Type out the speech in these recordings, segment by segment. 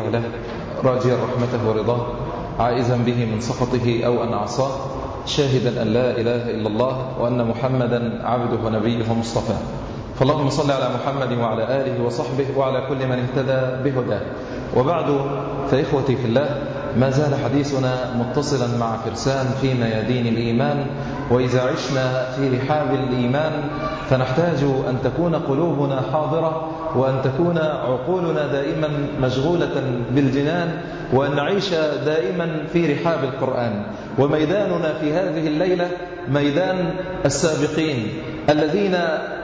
له راجيا رحمته ورضاه عائزا به من سخطه أو أن عصاه شاهدا أن لا إله إلا الله وأن محمدا عبده ونبيه مصطفى. فاللهم صل على محمد وعلى آله وصحبه وعلى كل من اهتدى بهداه. وبعد فإخوتي في الله ما زال حديثنا متصلا مع فرسان في ميادين الإيمان وإذا عشنا في رحاب الإيمان فنحتاج أن تكون قلوبنا حاضرة وأن تكون عقولنا دائما مشغولة بالجنان وأن نعيش دائما في رحاب القرآن. وميداننا في هذه الليلة ميدان السابقين الذين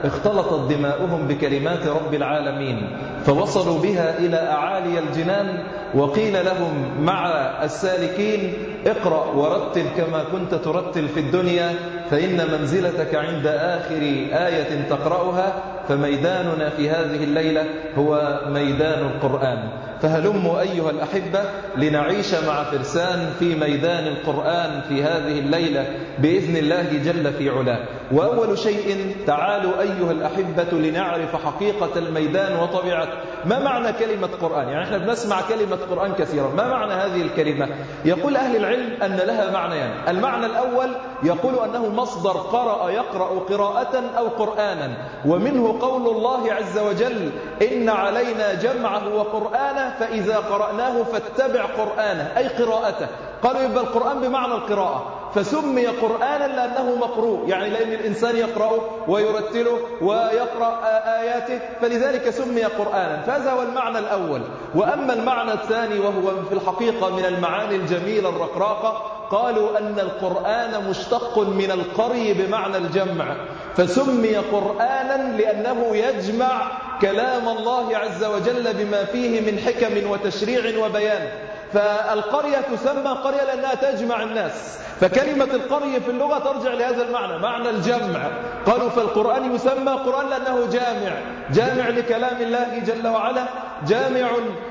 اختلطت دماؤهم بكلمات رب العالمين فوصلوا بها إلى أعالي الجنان وقيل لهم مع السالكين اقرأ ورتل كما كنت ترتل في الدنيا فإن منزلتك عند آخر آية تقرأها فميداننا في هذه الليلة هو ميدان القرآن. فهلموا أيها الأحبة لنعيش مع فرسان في ميدان القرآن في هذه الليلة بإذن الله جل في علاه. وأول شيء تعالوا أيها الأحبة لنعرف حقيقة الميدان وطبيعته. ما معنى كلمة قرآن؟ يعني إحنا بنسمع كلمة قرآن كثيرا ما معنى هذه الكلمة؟ يقول أهل العلم أن لها معنيان. المعنى الأول يقول أنه مصدر قرأ يقرأ قراءة أو قرآنا. ومنه قول الله عز وجل إن علينا جمعه وقرآنه فإذا قرأناه فاتبع قرآنه أي قراءته. قالوا يبقى القرآن بمعنى القراءة. فسمي قرآنا لأنه مقروء يعني لأن الإنسان يقرأه ويرتله ويقرأ آياته فلذلك سمي قرآنا. فهذا هو المعنى الأول. وأما المعنى الثاني وهو في الحقيقة من المعاني الجميلة الرقراقة قالوا أن القرآن مشتق من القري بمعنى الجمع فسمي قرآنا لأنه يجمع كلام الله عز وجل بما فيه من حكم وتشريع وبيان. فالقرية تسمى قرية لأنها تجمع الناس. فكلمة القرية في اللغة ترجع لهذا المعنى معنى الجمع. قالوا فالقرآن يسمى قرآن لأنه جامع. جامع لكلام الله جل وعلا جامع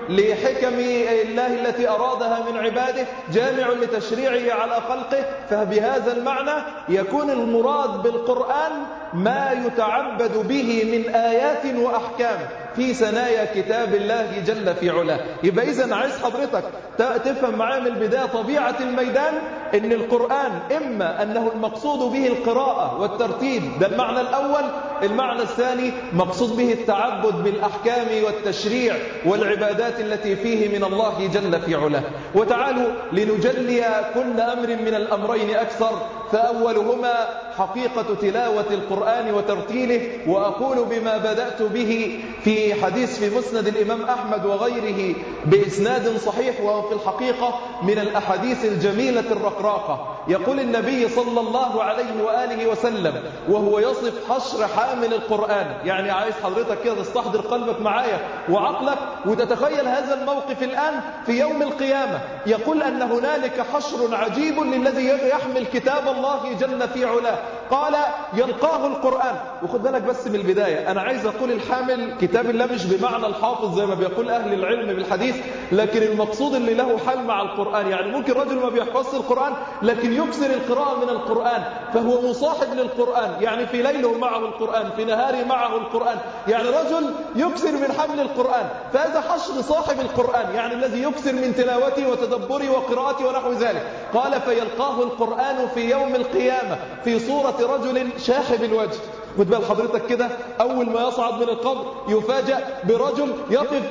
لحكم الله التي أرادها من عباده جامع لتشريعه على خلقه. فبهذا المعنى يكون المراد بالقرآن ما يتعبد به من آيات وأحكام في ثنايا كتاب الله جل في علاه. يبقى إذا عايز حضرتك تفهم معايا من البداية. طبيعة الميدان إن القرآن إما أنه المقصود به القراءة والترتيب ده المعنى الأول. المعنى الثاني مقصود به التعبد بالأحكام والتشريع والعبادات التي فيه من الله جل في علاه. وتعالوا لنجلي كل أمر من الأمرين أكثر. فأولهما حقيقة تلاوة القرآن وترتيله. وأقول بما بدأت به في حديث في مسند الإمام أحمد وغيره بإسناد صحيح وهو في الحقيقة من الأحاديث الجميلة الرقراقة. يقول النبي صلى الله عليه وآله وسلم وهو يصف حشر حامل القرآن. يعني عايز حضرتك كده تستحضر قلبك معايا وعقلك وتتخيل هذا الموقف الآن في يوم القيامة. يقول أن هنالك حشر عجيب للذي يحمل كتاب الله جل في علاه. قال يلقاه القرآن. وخد بالك بس من البداية. أنا عايز أقول الحامل كتاب الله مش بمعنى الحافظ زي ما بيقول أهل العلم بالحديث لكن المقصود اللي له حل مع القرآن. يعني ممكن رجل ما بيحفظش القرآن لكن يكسر القراءة من القرآن فهو مصاحب للقرآن يعني في ليله معه القرآن في نهاره معه القرآن يعني رجل يكسر من حمل القرآن فهذا حشر صاحب القرآن يعني الذي يكسر من تلاوته وتدبره وقراءته ونحو ذلك. قال فيلقاه القرآن في يوم القيامة في صورة رجل شاحب الوجه. خد بال حضرتك كده أول ما يصعد من القبر يفاجأ برجل يقف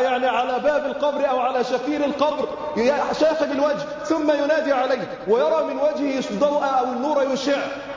يعني على باب القبر أو على شفير القبر شاحب الوجه ثم ينادي عليه ويرى من وجهه الضوء أو النور يشع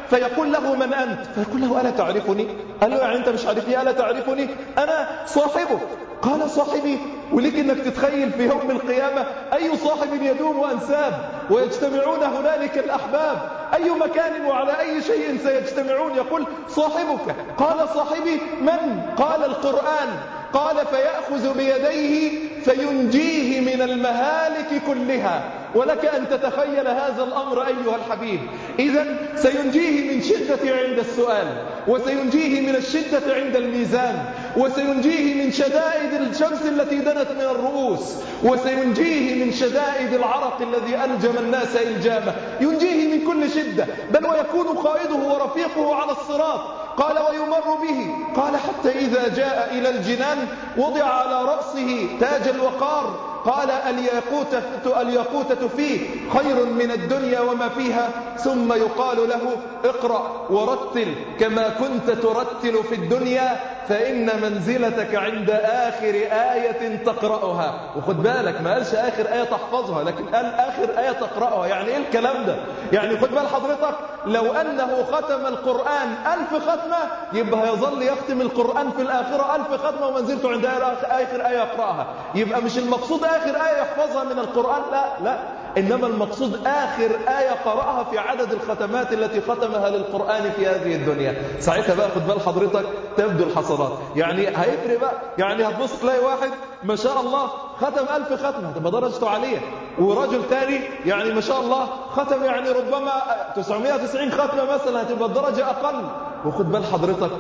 فيقول له من أنت؟ فيقول له ألا تعرفني؟ قال له يعني أنت مش عارفني؟ ألا تعرفني؟ أنا صاحبك. قال صاحبي ولك إنك تتخيل في يوم القيامة أي صاحب يدوم انساب ويجتمعون هنالك الأحباب أي مكان وعلى أي شيء سيجتمعون. يقول صاحبك. قال صاحبي من؟ قال القرآن. قال فيأخذ بيديه فينجيه من المهالك كلها. ولك أن تتخيل هذا الأمر أيها الحبيب. إذا سينجيه من شدة عند السؤال وسينجيه من الشدة عند الميزان وسينجيه من شدائد الشمس التي دنت من الرؤوس وسينجيه من شدائد العرق الذي ألجم الناس إلجامه. ينجيه كل شدة بل ويكون قائده ورفيقه على الصراط. قال ويمر به. قال حتى إذا جاء إلى الجنان وضع على رأسه تاج الوقار قال الياقوتة, الياقوتة فيه خير من الدنيا وما فيها ثم يقال له اقرأ ورتل كما كنت ترتل في الدنيا فإن منزلتك عند آخر آية تقرأها. وخد بالك ما قالش آخر آية تحفظها لكن قال آخر آية تقرأها. يعني إيه الكلام ده؟ يعني خد بال حضرتك لو أنه ختم القرآن ألف ختمة يبقى يظل يختم القرآن في الآخرة ألف ختمة ومنزلته عند آخر آية يقرأها يبقى مش المقصود آخر آية يحفظها من القرآن؟ لا لا. إنما المقصود آخر آية قرأها في عدد الختمات التي ختمها للقرآن في هذه الدنيا. ساعتها بقى خد بال حضرتك تبدو الحسرات يعني هيفرق بقى. يعني هتبص تلاقي واحد ما شاء الله ختم ألف ختمة. هتبقى درجته عالية ورجل تاني يعني ما شاء الله ختم يعني ربما 990 ختمة مثلا هتبقى الدرجة أقل. وخد بال حضرتك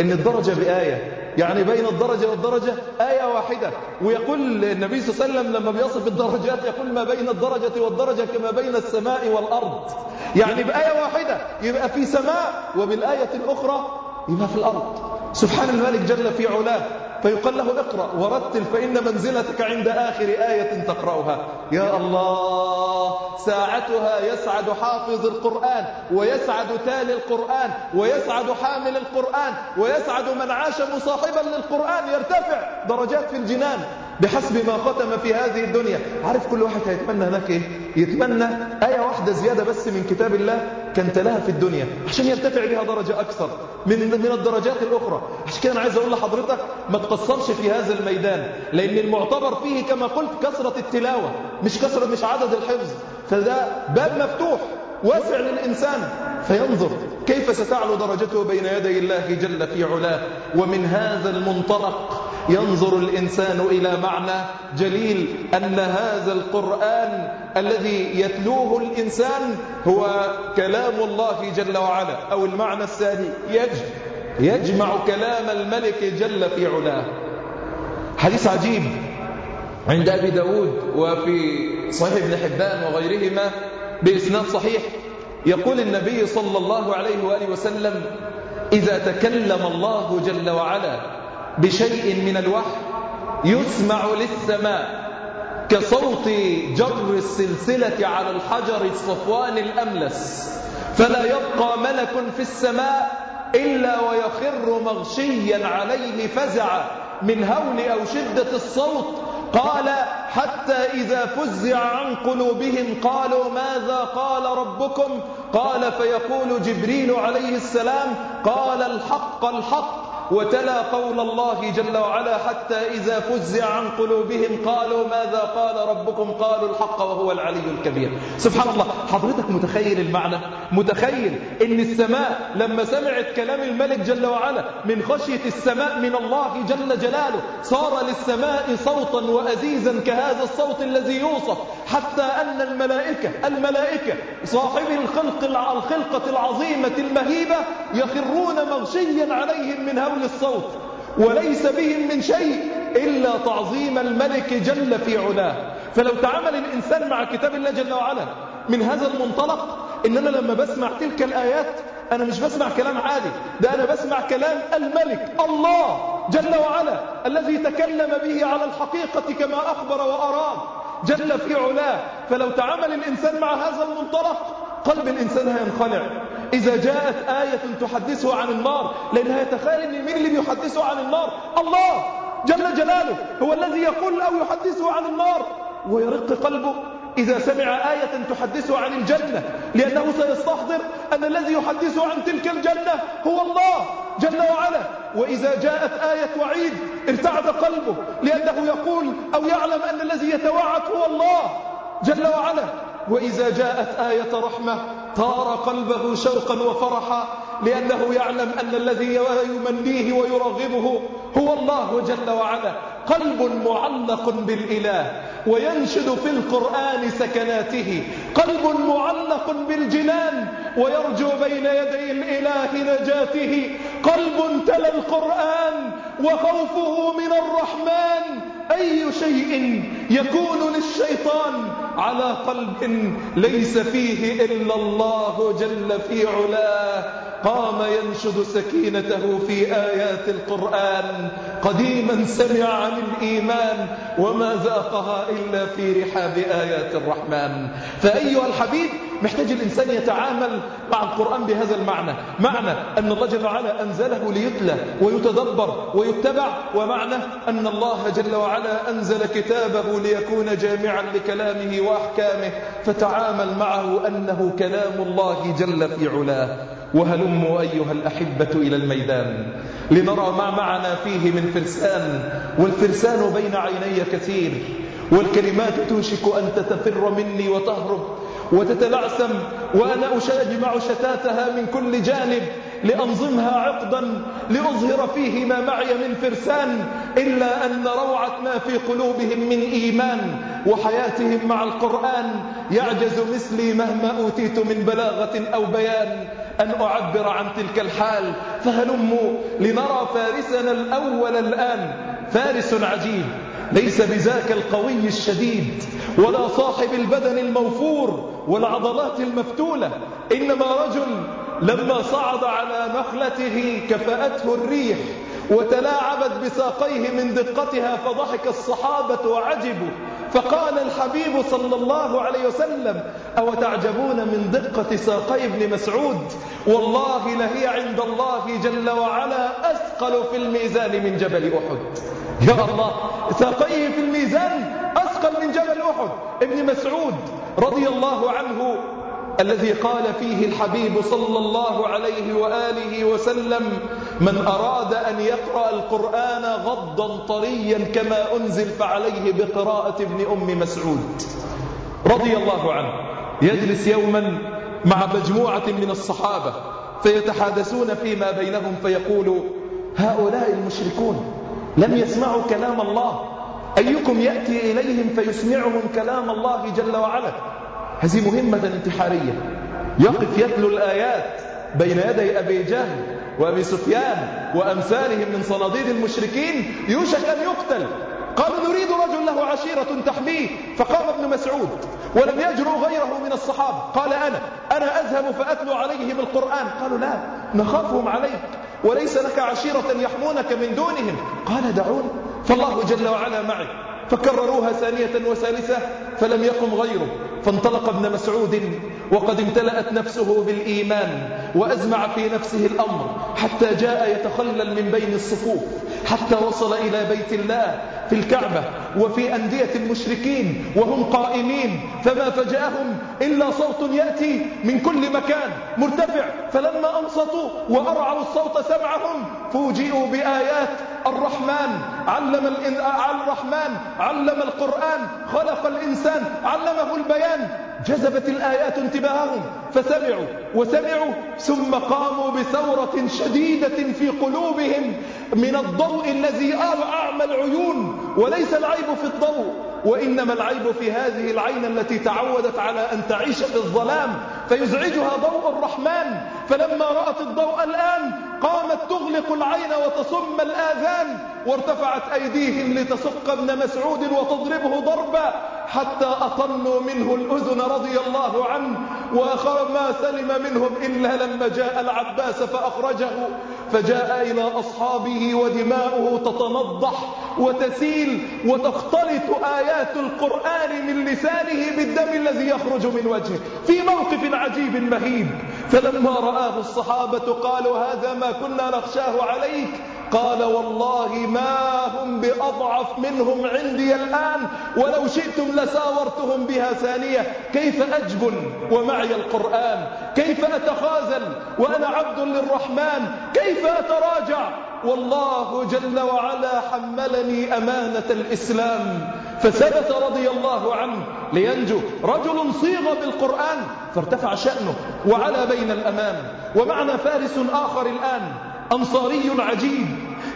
إن الدرجة بآية يعني بين الدرجة والدرجة آية واحدة. ويقول النبي صلى الله عليه وسلم لما بيصف الدرجات يقول ما بين الدرجة والدرجة كما بين السماء والأرض. يعني بآية واحدة يبقى في سماء وبالآية الأخرى يبقى في الأرض. سبحان الملك جل في علاه فيقال له اقرأ ورتل فإن منزلتك عند آخر آية تقرأها. يا الله! ساعتها يسعد حافظ القرآن ويسعد تالي القرآن ويسعد حامل القرآن ويسعد من عاش مصاحبا للقرآن يرتفع درجات في الجنان بحسب ما ختم في هذه الدنيا. عارف كل واحد هيتمنى هناك إيه؟ يتمنى آية واحدة زيادة بس من كتاب الله كان تلاها في الدنيا عشان يرتفع بها درجة أكثر من من الدرجات الأخرى. عشان كده أنا عايز أقول لحضرتك ما تقصرش في هذا الميدان لأن المعتبر فيه كما قلت كثرة التلاوة مش كثرة مش عدد الحفظ. فده باب مفتوح واسع للإنسان. فينظر كيف ستعلو درجته بين يدي الله جل في علاه ومن هذا المنطلق ينظر الإنسان إلى معنى جليل أن هذا القرآن الذي يتلوه الإنسان هو كلام الله جل وعلا أو المعنى الثاني يجمع كلام الملك جل في علاه. حديث عجيب. عند أبي داود وفي صحيح ابن حبان وغيرهما بإسناد صحيح يقول النبي صلى الله عليه وآله وسلم إذا تكلم الله جل وعلا بشيء من الوحي يسمع للسماء كصوت جر السلسلة على الحجر الصفوان الأملس. فلا يبقى ملك في السماء إلا ويخر مغشيا عليه فزعا من هول أو شدة الصوت. قال حتى إذا فزع عن قلوبهم قالوا ماذا قال ربكم؟ قال فيقول جبريل عليه السلام قال الحق الحق وتلا قول الله جل وعلا حتى إذا فزع عن قلوبهم قالوا ماذا قال ربكم؟ قالوا الحق وهو العلي الكبير. سبحان الله. حضرتك متخيل المعنى؟ متخيل إن السماء لما سمعت كلام الملك جل وعلا من خشية السماء من الله جل جلاله صار للسماء صوتا وأزيزا كهذا الصوت الذي يوصف حتى أن الملائكة الملائكة صاحب الخلق الخلقة العظيمة المهيبة يخرون مغشيا عليهم من هول الصوت وليس بهم من شيء إلا تعظيم الملك جل في علاه. فلو تعامل الإنسان مع كتاب الله جل وعلا من هذا المنطلق إن أنا لما بسمع تلك الآيات أنا مش بسمع كلام عادي ده أنا بسمع كلام الملك الله جل وعلا الذي تكلم به على الحقيقة كما أخبر وأراد جل في علاه. فلو تعامل الإنسان مع هذا المنطلق قلب الإنسان هينخلع. إذا جاءت آية تحدثه عن النار لأنها يتخيل أن مين اللي بيحدثه عن النار؟ الله جل جلاله هو الذي يقول أو يحدثه عن النار. ويرق قلبه إذا سمع آية تحدثه عن الجنة لأنه سيستحضر أن الذي يحدثه عن تلك الجنة هو الله جل وعلا. وإذا جاءت آية وعيد ارتعد قلبه لأنه يقول أو يعلم أن الذي يتوعد هو الله جل وعلا. وإذا جاءت آية رحمة طار قلبه شوقا وفرحا لأنه يعلم أن الذي يمنيه ويرغبه هو الله جل وعلا. قلب معلق بالإله وينشد في القرآن سكناته. قلب معلق بالجنان ويرجو بين يدي الإله نجاته. قلب تلا القرآن وخوفه من الرحمن أي شيء يكون للشيطان على قلب ليس فيه إلا الله جل في علاه. قام ينشد سكينته في آيات القرآن. قديما سمع عن الإيمان وما ذاقها إلا في رحاب آيات الرحمن. فأيها الحبيب محتاج الإنسان يتعامل مع القرآن بهذا المعنى. معنى أن الله جل وعلا أنزله ليتلى ويتدبر ويتبع ومعنى أن الله جل وعلا أنزل كتابه ليكون جامعا لكلامه وأحكامه فتعامل معه أنه كلام الله جل في علاه. وهلموا أيها الأحبة إلى الميدان لنرى ما معنا فيه من فرسان والفرسان بين عيني كثير والكلمات توشك أن تتفر مني وتهرب وتتلعثم وأنا أجمع شتاتها من كل جانب لأنظمها عقدا لأظهر فيه ما معي من فرسان إلا أن روعة ما في قلوبهم من إيمان وحياتهم مع القرآن يعجز مثلي مهما أوتيت من بلاغة أو بيان أن أعبر عن تلك الحال فهلموا لنرى فارسنا الأول الآن فارس عجيب ليس بذاك القوي الشديد ولا صاحب البدن الموفور والعضلات المفتولة إنما رجل لما صعد على نخلته كفأته الريح. وتلاعبت بساقيه من دقتها فضحك الصحابة وعجبوا. فقال الحبيب صلى الله عليه وسلم أو تعجبون من دقة ساقي ابن مسعود؟ والله لهي عند الله جل وعلا أثقل في الميزان من جبل أحد. يا الله ساقيه في الميزان أثقل من جبل أحد. ابن مسعود رضي الله عنه الذي قال فيه الحبيب صلى الله عليه وآله وسلم من أراد أن يقرأ القرآن غضا طريا كما أنزل فعليه بقراءة ابن أم مسعود. رضي الله عنه. يجلس يوما مع مجموعة من الصحابة فيتحادثون فيما بينهم فيقول هؤلاء المشركون لم يسمعوا كلام الله. أيكم يأتي إليهم فيسمعهم كلام الله جل وعلا؟ هذه مهمة انتحارية. يقف يتلو الآيات بين يدي أبي جهل وأبي سفيان وأمثالهم من صناديد المشركين يوشك أن يقتل. قالوا نريد رجل له عشيرة تحميه. فقام ابن مسعود ولم يجرؤ غيره من الصحابة. قال أنا أنا أذهب فأتلو عليهم القرآن. قالوا لا نخافهم عليك. وليس لك عشيرة يحمونك من دونهم. قال دعون فالله جل وعلا معي. فكرروها ثانية وثالثة فلم يقم غيره. فانطلق ابن مسعود وقد امتلأت نفسه بالإيمان وأزمع في نفسه الأمر حتى جاء يتخلل من بين الصفوف حتى وصل إلى بيت الله في الكعبة وفي أندية المشركين وهم قائمين فما فجأهم إلا صوت يأتي من كل مكان مرتفع. فلما أنصتوا وأرعوا الصوت سمعهم فوجئوا بآيات الرحمن. علم الرحمن علم القرآن خلق الإنسان علمه البيان. جذبت الآيات انتباههم فسمعوا وسمعوا ثم قاموا بثورة شديدة في قلوبهم من الضوء الذي أعمى العيون وليس العيب في الضوء وإنما العيب في هذه العين التي تعودت على أن تعيش في الظلام فيزعجها ضوء الرحمن. فلما رأت الضوء الآن قامت تغلق العين وتصم الآذان وارتفعت أيديهم لتسق ابن مسعود وتضربه ضربا. حتى أطنوا منه الأذن رضي الله عنه وآخر ما سلم منهم إلا لما جاء العباس فأخرجه فجاء إلى أصحابه ودماؤه تتنضح وتسيل وتختلط آيات القرآن من لسانه بالدم الذي يخرج من وجهه في موقف عجيب مهيب. فلما رآه الصحابة قالوا هذا ما كنا نخشاه عليك قال والله ما هم بأضعف منهم عندي الآن ولو شئتم لساورتهم بها ثانية. كيف أجبن ومعي القرآن؟ كيف أتخاذل وأنا عبد للرحمن؟ كيف أتراجع؟ والله جل وعلا حملني أمانة الإسلام. فثبت رضي الله عنه لينجو رجل صيغ بالقرآن فارتفع شأنه وعلى بين الأمام. ومعنا فارس آخر الآن. أنصاري عجيب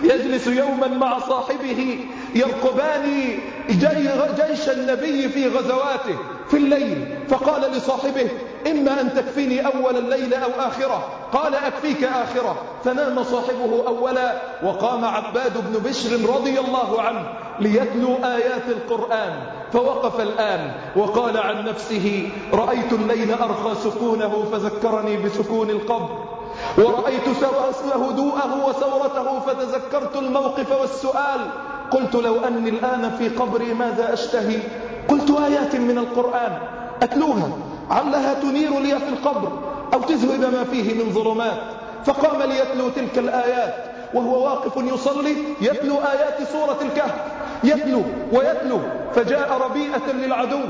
يجلس يوما مع صاحبه يرقبان جيش النبي في غزواته في الليل فقال لصاحبه إما أن تكفيني أول الليل أو آخرة. قال أكفيك آخرة. فنام صاحبه أولا وقام عباد بن بشر رضي الله عنه ليتلو آيات القرآن فوقف الآن وقال عن نفسه رأيت الليل أرخى سكونه فذكرني بسكون القبر. ورأيت هدوءه وثورته فتذكرت الموقف والسؤال. قلت لو أني الآن في قبري ماذا أشتهي؟ قلت آيات من القرآن. أتلوها. علها تنير لي في القبر أو تذهب ما فيه من ظلمات. فقام ليتلو تلك الآيات وهو واقف يصلي يتلو آيات سورة الكهف. يتلو ويتلو فجاء ربيئة للعدو.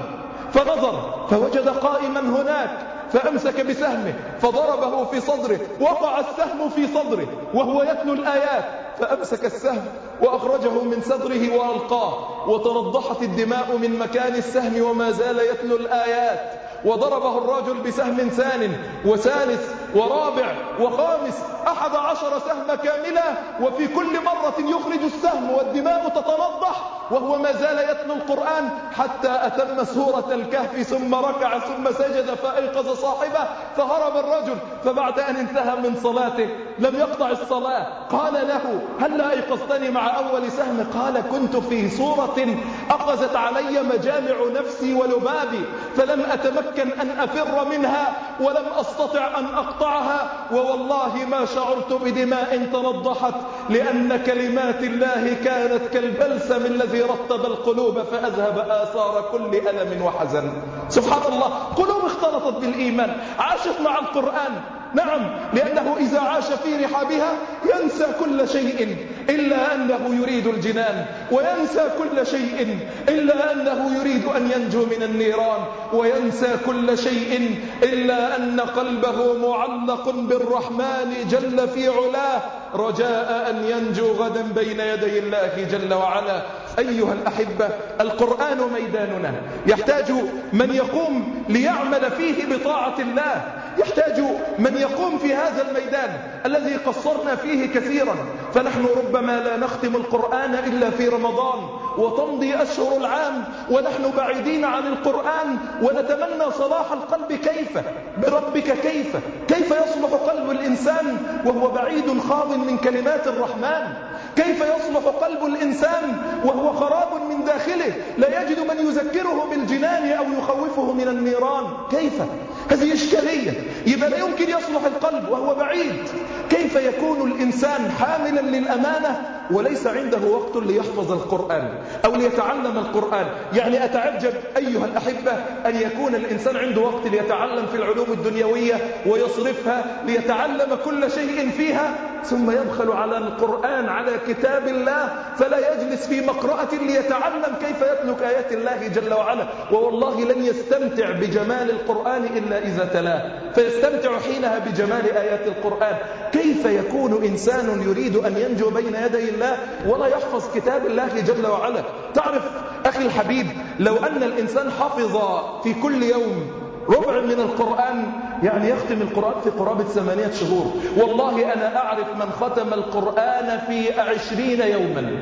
فنظر فوجد قائما هناك. فأمسك بسهمه فضربه في صدره وقع السهم في صدره وهو يتلو الآيات فأمسك السهم وأخرجه من صدره وألقاه وترضحت الدماء من مكان السهم وما زال يتلو الآيات وضربه الرجل بسهم ثان وثالث ورابع وخامس أحد عشر سهم كاملة وفي كل مرة يخرج السهم والدماء تتنضح وهو ما زال يتلو القرآن حتى أتم سورة الكهف ثم ركع ثم سجد فأيقظ صاحبه فهرب الرجل فبعد أن انتهى من صلاته لم يقطع الصلاة. قال له هل أيقظتني مع أول سهم؟ قال كنت في صورة أخذت علي مجامع نفسي ولبابي فلم أتمكن أن أفر منها ولم أستطع أن أقطعها ووالله ما شعرت بدماء تنضحت لأن كلمات الله كانت كالبلسم الذي رطب القلوب فأذهب آثار كل ألم وحزن. سبحان الله قلوب اختلطت بالإيمان. عاشت مع القرآن. نعم لأنه إذا عاش في رحابها ينسى كل شيء. إلا أنه يريد الجنان وينسى كل شيء إلا أنه يريد أن ينجو من النيران وينسى كل شيء إلا أن قلبه معلق بالرحمن جل في علاه. رجاء أن ينجو غدا بين يدي الله جل وعلا. أيها الأحبة القرآن ميداننا. يحتاج من يقوم ليعمل فيه بطاعة الله. يحتاج من يقوم في هذا الميدان الذي قصرنا فيه كثيرا. فنحن ربما لا نختم القرآن إلا في رمضان وتمضي أشهر العام ونحن بعيدين عن القرآن ونتمنى صلاح القلب كيف؟ بربك كيف؟ كيف يصلح قلب الإنسان وهو بعيد خاض من كلمات الرحمن؟ كيف يصلح قلب الإنسان وهو خراب من داخله؟ لا يجد من يذكره بالجنان أو يخوفه من النيران. كيف؟ هذه إشكالية. يبقى لا يمكن يصلح القلب وهو بعيد. كيف يكون الإنسان حاملا للأمانة وليس عنده وقت ليحفظ القرآن أو ليتعلم القرآن؟ يعني أتعجب أيها الأحبة أن يكون الإنسان عنده وقت ليتعلم في العلوم الدنيوية ويصرفها ليتعلم كل شيء فيها ثم يبخل على القرآن على كتاب الله فلا يجلس في مقرأة ليتعلم كيف يتلك آيات الله جل وعلا. ووالله لن يستمتع بجمال القرآن إلا إذا تلاه فيستمتع حينها بجمال آيات القرآن. كيف يكون إنسان يريد أن ينجو بين يدي الله ولا يحفظ كتاب الله جل وعلا؟ تعرف أخي الحبيب لو أن الإنسان حفظ في كل يوم ربع من القرآن يعني يختم القرآن في قرابة ثمانية شهور. والله أنا أعرف من ختم القرآن في عشرين يوما.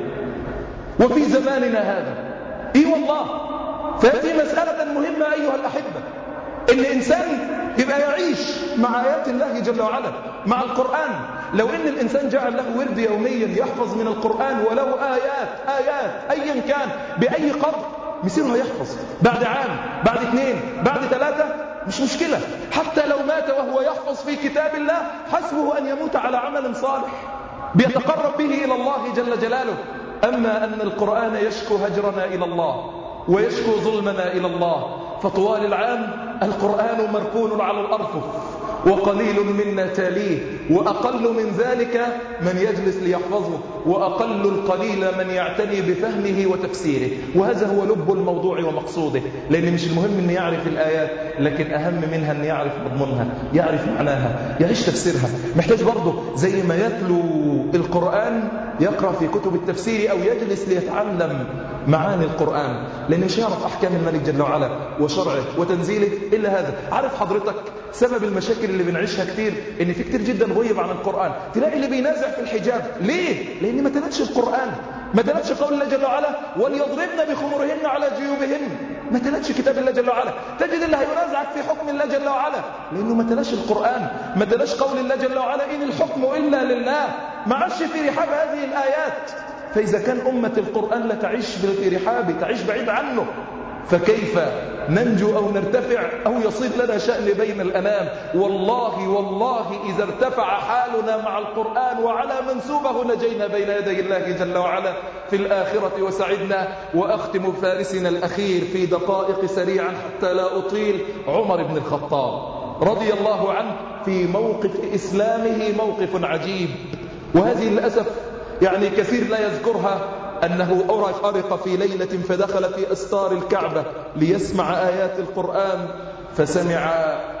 وفي زماننا هذا. إي والله. فهذه مسألة مهمة أيها الأحبة. إن إنسان يبقى يعيش مع آيات الله جل وعلا مع القرآن. لو إن الإنسان جعل له ورد يوميا يحفظ من القرآن ولو آيات آيات أيا كان بأي قدر مسيره يحفظ بعد عام بعد اثنين بعد ثلاثة مش مشكلة. حتى لو مات وهو يحفظ في كتاب الله حسبه أن يموت على عمل صالح. بيتقرب به إلى الله جل جلاله. أما أن القرآن يشكو هجرنا إلى الله. ويشكو ظلمنا إلى الله. فطوال العام القرآن مركون على الأرفف وقليل منا تاليه وأقل من ذلك من يجلس ليحفظه وأقل القليل من يعتني بفهمه وتفسيره. وهذا هو لب الموضوع ومقصوده. لأن مش المهم أن يعرف الآيات لكن أهم منها أن يعرف مضمونها يعرف معناها يعيش تفسيرها. محتاج برضه زي ما يتلو القرآن يقرأ في كتب التفسير أو يجلس ليتعلم معاني القرآن. لأنه مش يعرف أحكام الملك جل وعلا وشرعه وتنزيله إلا هذا. عارف حضرتك سبب المشاكل اللي بنعيشها كتير إن في كتير جدا غيب عن القرآن. تلاقي اللي بينازع في الحجاب. ليه؟ لأن ما تلتش القرآن. ما تلتش قول الله جل وعلا وليضربن بخمرهن على جيوبهن. ما تلتش كتاب الله جل وعلا. تجد اللي هينازعك في حكم الله جل وعلا. لأنه ما تلاش القرآن. ما تلاش قول الله جل وعلا إن الحكم إلا لله. ما عادش في رحاب هذه الآيات. فإذا كان أمة القرآن لا تعيش في رحابه تعيش بعيد عنه. فكيف ننجو أو نرتفع أو يصير لنا شأن بين الأنام والله والله إذا ارتفع حالنا مع القرآن وعلى منسوبه نجينا بين يدي الله جل وعلا. في الآخرة وسعدنا. وأختم فارسنا الأخير في دقائق سريعا حتى لا أطيل. عمر بن الخطاب رضي الله عنه في موقف إسلامه موقف عجيب. وهذه للأسف يعني كثير لا يذكرها. أنه أرق في ليلة فدخل في أستار الكعبة ليسمع آيات القرآن فسمع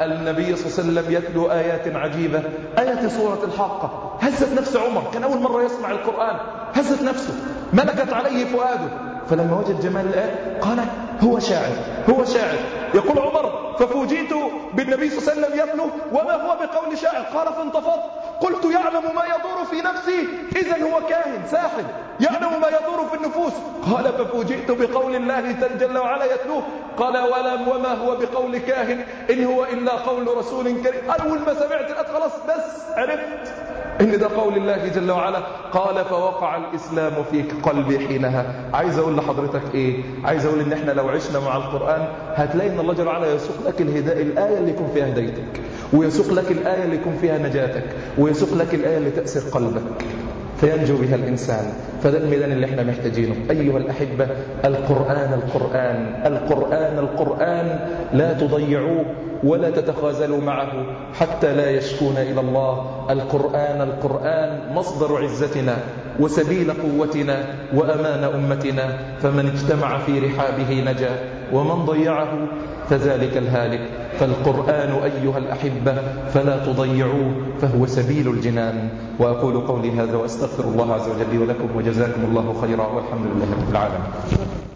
النبي صلى الله عليه وسلم يتلو آيات عجيبة. آيات سورة الحاقة. هزت نفس عمر؟ كان أول مرة يسمع القرآن. هزت نفسه؟ ملكت عليه فؤاده. فلما وجد جمال الآية قال هو شاعر هو شاعر. يقول عمر ففوجئت بالنبي صلى الله عليه وسلم يتلو وما هو بقول شاعر؟ قال فانتفضت قلت يعلم ما يدور في نفسي. إذا هو كاهن ساحر يعلم ما يدور في النفوس. قال ففوجئت بقول الله جل وعلا يتلوه. قال ولم وما هو بقول كاهن؟ إن هو إلا قول رسول كريم. أول ما سمعت الآيات خلاص بس عرفت إن ده قول الله جل وعلا. قال فوقع الإسلام في قلبي حينها. عايز أقول لحضرتك إيه؟ عايز أقول إن إحنا لو عشنا مع القرآن هتلاقي إن الله جل وعلا يسوق لك الهداية الآية اللي يكون فيها هدايتك. ويسوق لك الآية اللي يكون فيها نجاتك ويسوق لك الآية اللي تأسر قلبك. فينجو بها الإنسان. فده الميدان اللي إحنا محتاجينه. أيها الأحبة القرآن القرآن القرآن القرآن. لا تضيعوه ولا تتخاذلوا معه حتى لا يشكون إلى الله. القرآن القرآن مصدر عزتنا وسبيل قوتنا وأمان أمتنا. فمن اجتمع في رحابه نجا ومن ضيعه فذلك الهالك. فالقرآن أيها الأحبة فلا تضيعوه فهو سبيل الجنان. وأقول قولي هذا وأستغفر الله عز وجل ولكم وجزاكم الله خيرا والحمد لله رب العالمين.